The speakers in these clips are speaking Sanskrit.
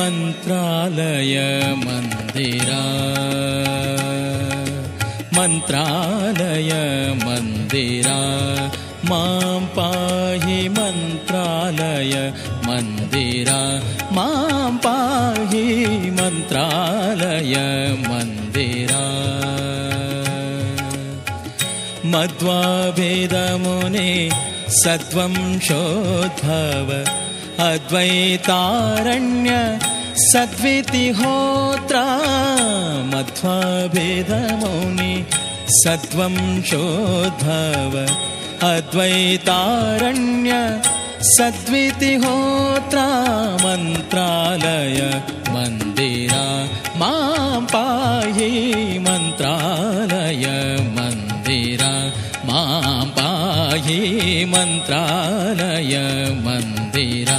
मन्त्रालय मन्दिरा मन्त्रालय मन्दिरा। मां पाहि मन्त्रालय मन्दिरा। मां पाहि मन्त्रालय मन्दिरा। मध्वाभेदमुने सद्वंशोद्भव अद्वैतारण्य सद्वितिहोत्रा मध्वाभेदमौनि सद्वंशोद्भव अद्वैतारण्य सद्वितिहोत्रा मन्त्रालय मन्दिरा मां पाहि मन्त्रालय मन्दिरा मां पाहि मन्त्रालय मन्दिरा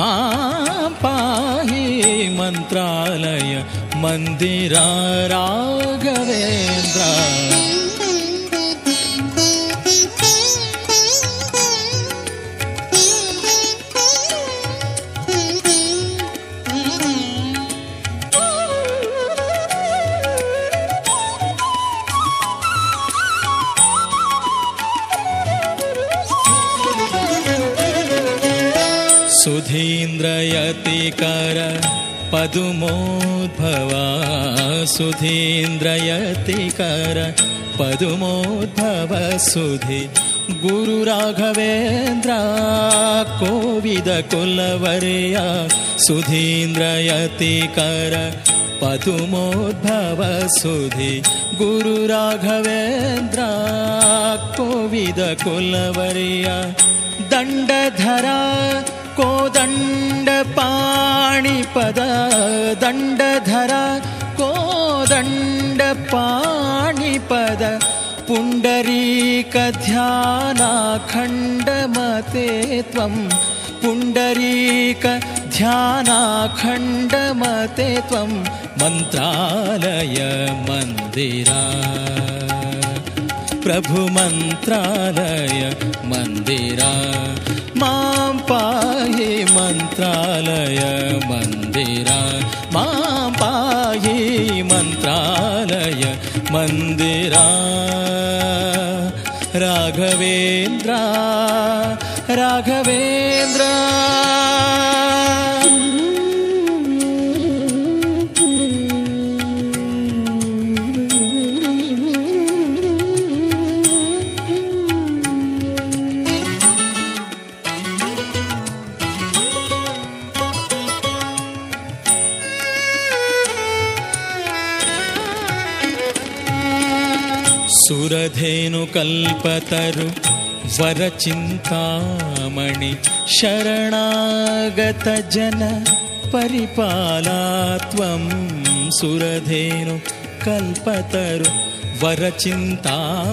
मां मन्त्रालय मन्दिरा राघवेन्द्र। सुधीन्द्रयतिकर पदुमोद्भवा सुधीन्द्रयतिकर पदुमोद्भव सुधि गुरुराघवेन्द्र कोविदकुलवर्या सुधीन्द्रयतिकर पदुमोद्भव सुधि गुरुराघवेन्द्र कोविदकुलवर्या दण्डधरा कोदण्डपाणिपद दण्डधरा कोदण्डपाणिपद पुण्डरीकध्यानाखण्डमते त्वं पुण्डरीकध्यानाखण्डमते त्वं मन्त्रालय मन्दिरा। प्रभुमन्त्रालय मन्दिरा मां पाहि मन्त्रालय मन्दिरा। मां पाहि मन्त्रालय मन्दिरा। राघवेन्द्र राघवेन्द्र सुरधेनुकल्पतरु वरचिन्तामणि शरणागतजन परिपाला त्वं सुरधेनु कल्पतरु वरचिन्तामणि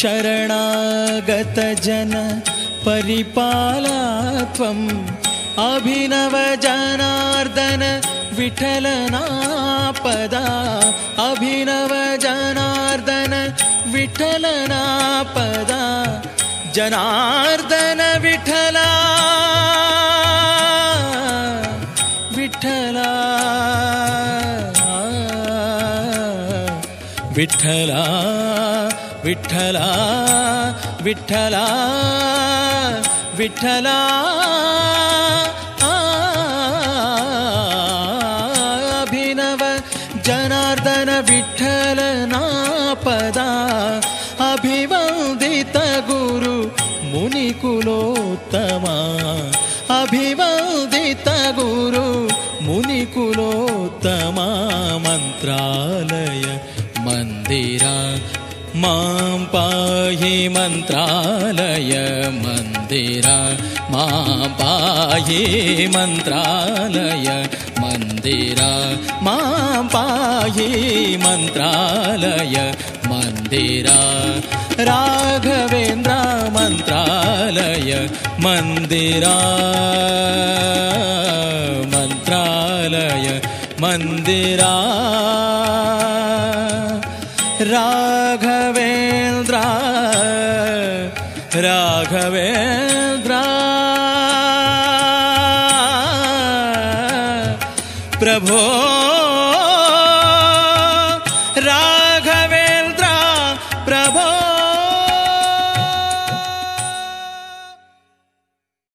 शरणागतजन परिपाला त्वम् अभिनव जनार्दन विठलना पदा अभिनव जनार्दन विठलना पदा जनार्दन विठला विठला विठला विठला विठला विठला मुनिकुलोत्तमा। अभिवन्दित गुरु मुनिकुलोत्तमा मन्त्रालय मन्दिरा। मां पाहि मन्त्रालय मन्दिरा। मां पाहि मन्त्रालय मन्दिरा। मां पाहि मन्त्रालय मन्दिरा राघवेन्द्र मन्त्रालय मन्दिरा। मन्त्रालय मन्दिरा। राघवेन्द्र। राघवेन्द्र। प्रभो